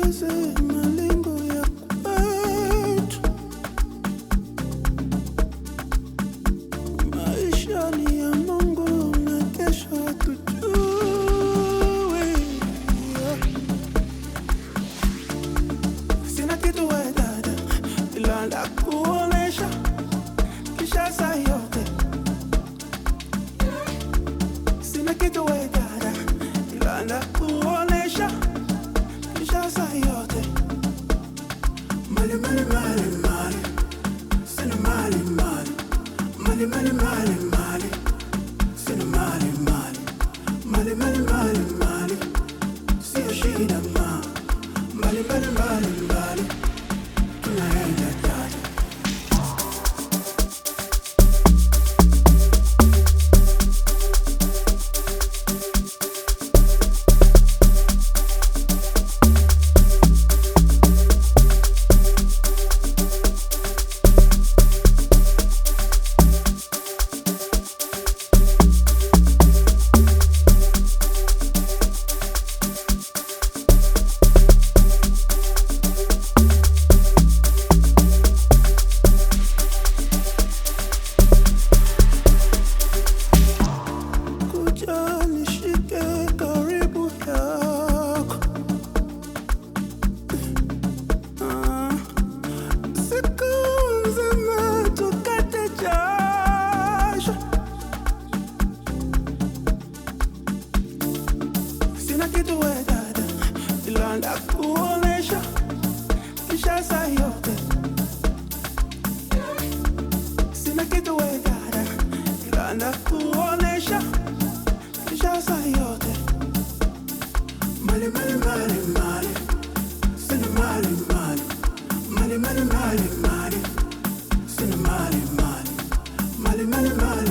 tucheze malengo ya kwetu. Maisha ni ya Mungu na kesho hatujui. Sina kitu we dada, ila ndakuonesha kisha saa yote. Sina kitu we dada, ila ndakuonesha mali mali mali mali napenda kuonesha kisha saa yote. Sina kitu we dada napenda kuonesha kisha saa yote. Mali mali mali mali sina mali mali. Mali mali mali mali sina mali mali. Mali mali mali